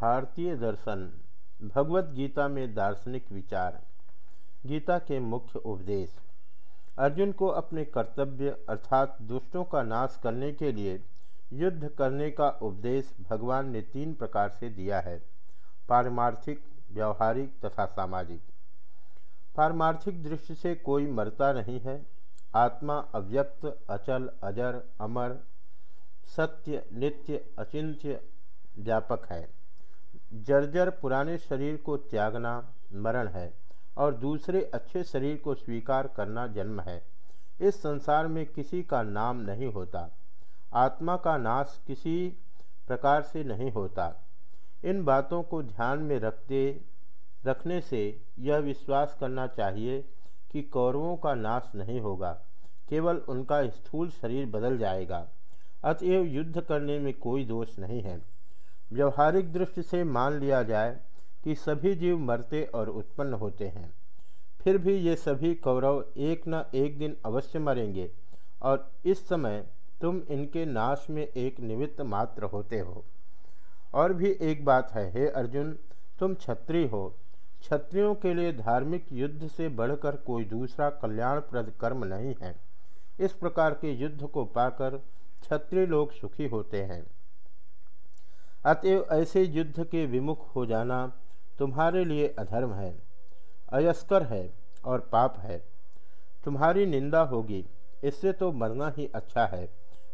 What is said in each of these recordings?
भारतीय दर्शन, भगवत गीता में दार्शनिक विचार, गीता के मुख्य उपदेश। अर्जुन को अपने कर्तव्य अर्थात दुष्टों का नाश करने के लिए युद्ध करने का उपदेश भगवान ने तीन प्रकार से दिया है, पारमार्थिक, व्यवहारिक तथा सामाजिक। पारमार्थिक दृष्टि से कोई मरता नहीं है, आत्मा अव्यक्त, अचल, अजर, अमर, सत्य, नित्य, अचिंत्य, व्यापक है। जर्जर पुराने शरीर को त्यागना मरण है और दूसरे अच्छे शरीर को स्वीकार करना जन्म है। इस संसार में किसी का नाम नहीं होता। आत्मा का नाश किसी प्रकार से नहीं होता। इन बातों को ध्यान में रखते, रखने से यह विश्वास करना चाहिए कि कौरवों का नाश नहीं होगा, केवल उनका स्थूल शरीर बदल जाएगा। अतएव युद्ध करने में कोई दोष नहीं है। व्यवहारिक दृष्टि से मान लिया जाए कि सभी जीव मरते और उत्पन्न होते हैं। फिर भी ये सभी कौरव एक न एक दिन अवश्य मरेंगे और इस समय तुम इनके नाश में एक निमित्त मात्र होते हो। और भी एक बात है, हे अर्जुन, तुम छत्री हो। क्षत्रियों के लिए धार्मिक युद्ध से बढ़कर कोई दूसरा कल्याणप्रद कर्म नहीं है। इस प्रकार के युद्ध को पाकर क्षत्रिय लोग सुखी होते हैं। अतएव ऐसे युद्ध के विमुख हो जाना तुम्हारे लिए अधर्म है, अयस्कर है और पाप है। तुम्हारी निंदा होगी, इससे तो मरना ही अच्छा है।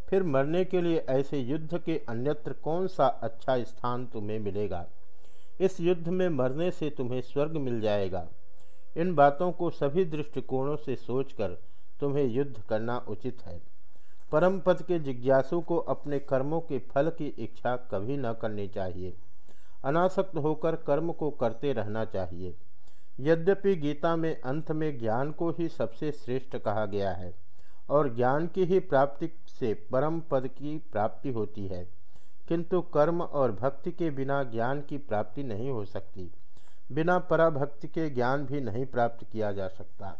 फिर मरने के लिए ऐसे युद्ध के अन्यत्र कौन सा अच्छा स्थान तुम्हें मिलेगा? इस युद्ध में मरने से तुम्हें स्वर्ग मिल जाएगा। इन बातों को सभी दृष्टिकोणों से सोचकर तुम्हें युद्ध करना उचित है। परम पद के जिज्ञासु को अपने कर्मों के फल की इच्छा कभी न करनी चाहिए। अनासक्त होकर कर्म को करते रहना चाहिए। यद्यपि गीता में अंत में ज्ञान को ही सबसे श्रेष्ठ कहा गया है, और ज्ञान की ही प्राप्ति से परम पद की प्राप्ति होती है, किंतु कर्म और भक्ति के बिना ज्ञान की प्राप्ति नहीं हो सकती। बिना पराभक्ति के ज्ञान भी नहीं प्राप्त किया जा सकता।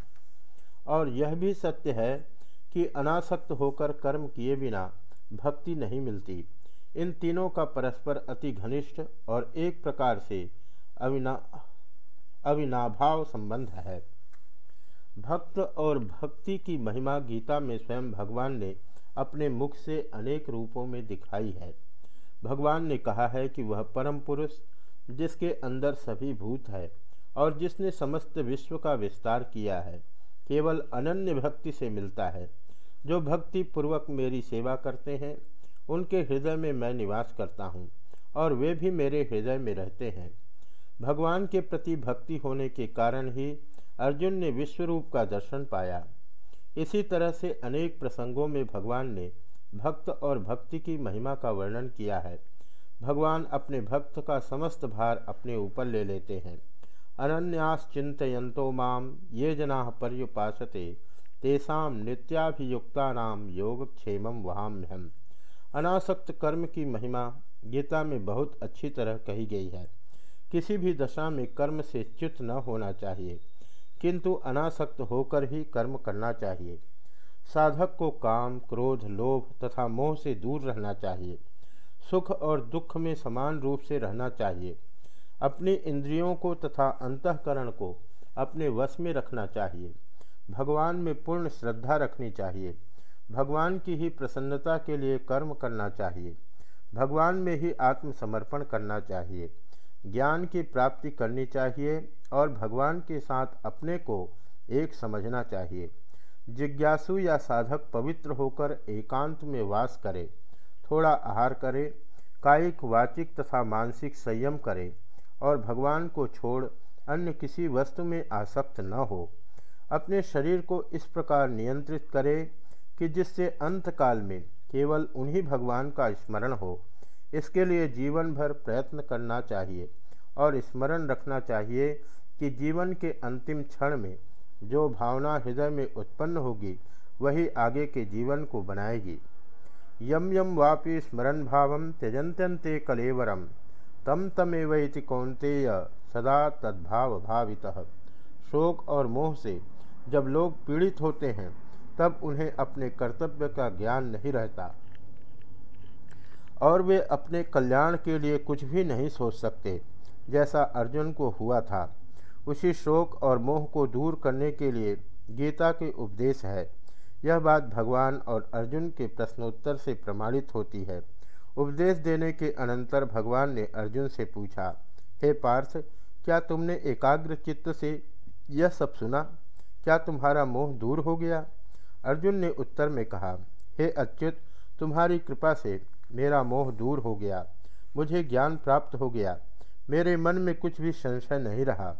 और यह भी सत्य है कि अनासक्त होकर कर्म किए बिना भक्ति नहीं मिलती। इन तीनों का परस्पर अति घनिष्ठ और एक प्रकार से अविना, अविनाभाव संबंध है। भक्त और भक्ति की महिमा गीता में स्वयं भगवान ने अपने मुख से अनेक रूपों में दिखाई है। भगवान ने कहा है कि वह परम पुरुष, जिसके अंदर सभी भूत है और जिसने समस्त विश्व का विस्तार किया है, केवल अनन्य भक्ति से मिलता है। जो भक्ति पूर्वक मेरी सेवा करते हैं, उनके हृदय में मैं निवास करता हूँ और वे भी मेरे हृदय में रहते हैं। भगवान के प्रति भक्ति होने के कारण ही अर्जुन ने विश्वरूप का दर्शन पाया। इसी तरह से अनेक प्रसंगों में भगवान ने भक्त और भक्ति की महिमा का वर्णन किया है। भगवान अपने भक्त का समस्त भार अपने ऊपर ले लेते हैं। अनन्यास चिंतयंतो माम, ये जना पर्युपासते। तेषा नित्याभियुक्ता योगक्षेम वहाम्यहम अनासक्त कर्म की महिमा गीता में बहुत अच्छी तरह कही गई है। किसी भी दशा में कर्म से च्युत न होना चाहिए, किंतु अनासक्त होकर ही कर्म करना चाहिए। साधक को काम, क्रोध, लोभ तथा मोह से दूर रहना चाहिए। सुख और दुख में समान रूप से रहना चाहिए। अपने इंद्रियों को तथा अंतकरण को अपने वश में रखना चाहिए। भगवान में पूर्ण श्रद्धा रखनी चाहिए। भगवान की ही प्रसन्नता के लिए कर्म करना चाहिए। भगवान में ही आत्मसमर्पण करना चाहिए। ज्ञान की प्राप्ति करनी चाहिए और भगवान के साथ अपने को एक समझना चाहिए। जिज्ञासु या साधक पवित्र होकर एकांत में वास करे, थोड़ा आहार करे, कायिक वाचिक तथा मानसिक संयम करे और भगवान को छोड़ अन्य किसी वस्तु में आसक्त न हो। अपने शरीर को इस प्रकार नियंत्रित करे कि जिससे अंतकाल में केवल उन्हीं भगवान का स्मरण हो। इसके लिए जीवन भर प्रयत्न करना चाहिए और स्मरण रखना चाहिए कि जीवन के अंतिम क्षण में जो भावना हृदय में उत्पन्न होगी, वही आगे के जीवन को बनाएगी। यम यम वापि स्मरण भाव त्यजंत्यंते कलेवरम तम तमेवति कौंतेय सदा तद्भाव भावित शोक और मोह से जब लोग पीड़ित होते हैं, तब उन्हें अपने कर्तव्य का ज्ञान नहीं रहता। और वे अपने कल्याण के लिए कुछ भी नहीं सोच सकते। जैसा अर्जुन को हुआ था, उसी शोक और मोह को दूर करने के लिए गीता के उपदेश है। यह बात भगवान और अर्जुन के प्रश्नोत्तर से प्रमाणित होती है। उपदेश देने के अनंतर भगवान ने अर्जुन से पूछा, हे पार्थ, क्या तुमने एकाग्र चित्त से यह सब सुना? क्या तुम्हारा मोह दूर हो गया? अर्जुन ने उत्तर में कहा, हे अच्युत, तुम्हारी कृपा से मेरा मोह दूर हो गया। मुझे ज्ञान प्राप्त हो गया। मेरे मन में कुछ भी संशय नहीं रहा।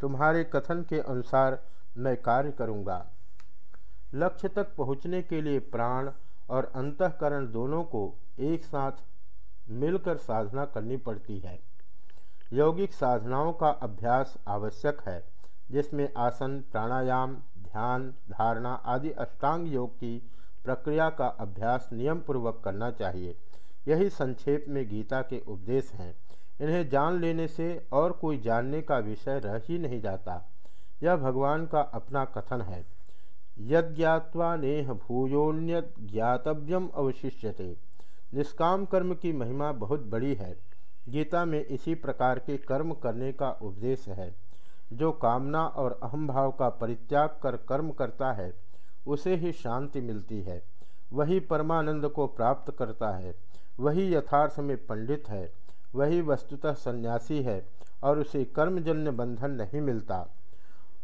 तुम्हारे कथन के अनुसार मैं कार्य करूँगा। लक्ष्य तक पहुँचने के लिए प्राण और अंतकरण दोनों को एक साथ मिलकर साधना करनी पड़ती है। यौगिक साधनाओं का अभ्यास आवश्यक है। जिसमें आसन, प्राणायाम, ध्यान, धारणा आदि अष्टांग योग की प्रक्रिया का अभ्यास नियम पूर्वक करना चाहिए। यही संक्षेप में गीता के उपदेश हैं। इन्हें जान लेने से और कोई जानने का विषय रह ही नहीं जाता। यह भगवान का अपना कथन है। यज्ञावा नेह भूयोन्यत ज्ञातव्यम अवशिष्यते। निष्काम कर्म की महिमा बहुत बड़ी है। गीता में इसी प्रकार के कर्म करने का उपदेश है। जो कामना और अहम भाव का परित्याग कर कर्म करता है, उसे ही शांति मिलती है। वही परमानंद को प्राप्त करता है, वही यथार्थ में पंडित है, वही वस्तुतः सन्यासी है और उसे कर्मजन्य बंधन नहीं मिलता।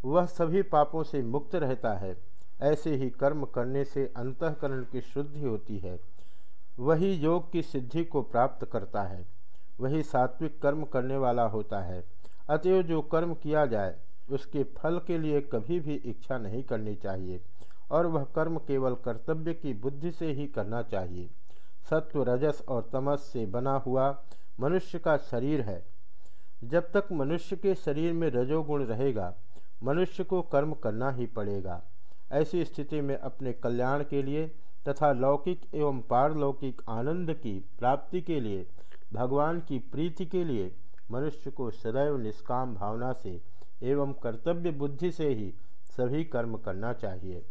वह सभी पापों से मुक्त रहता है, ऐसे ही कर्म करने से अंतकरण की शुद्धि होती है। वही योग की सिद्धि को प्राप्त करता है, वही सात्विक कर्म करने वाला होता है। अतएव जो कर्म किया जाए, उसके फल के लिए कभी भी इच्छा नहीं करनी चाहिए, और वह कर्म केवल कर्तव्य की बुद्धि से ही करना चाहिए। सत्व रजस और तमस से बना हुआ मनुष्य का शरीर है। जब तक मनुष्य के शरीर में रजोगुण रहेगा, मनुष्य को कर्म करना ही पड़ेगा। ऐसी स्थिति में अपने कल्याण के लिए तथा लौकिक एवं पारलौकिक आनंद की प्राप्ति के लिए, भगवान की प्रीति के लिए मनुष्य को सदैव निष्काम भावना से एवं कर्तव्य बुद्धि से ही सभी कर्म करना चाहिए।